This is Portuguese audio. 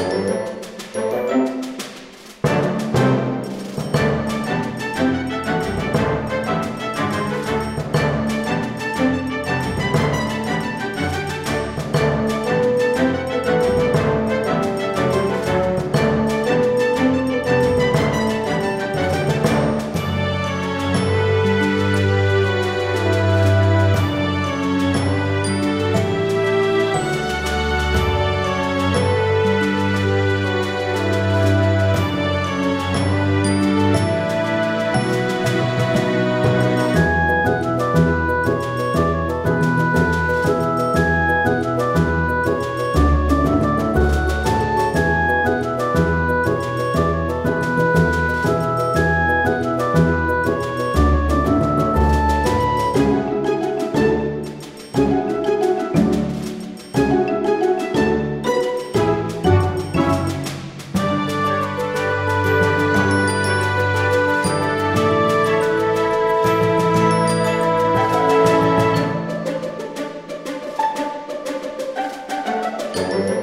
Música Música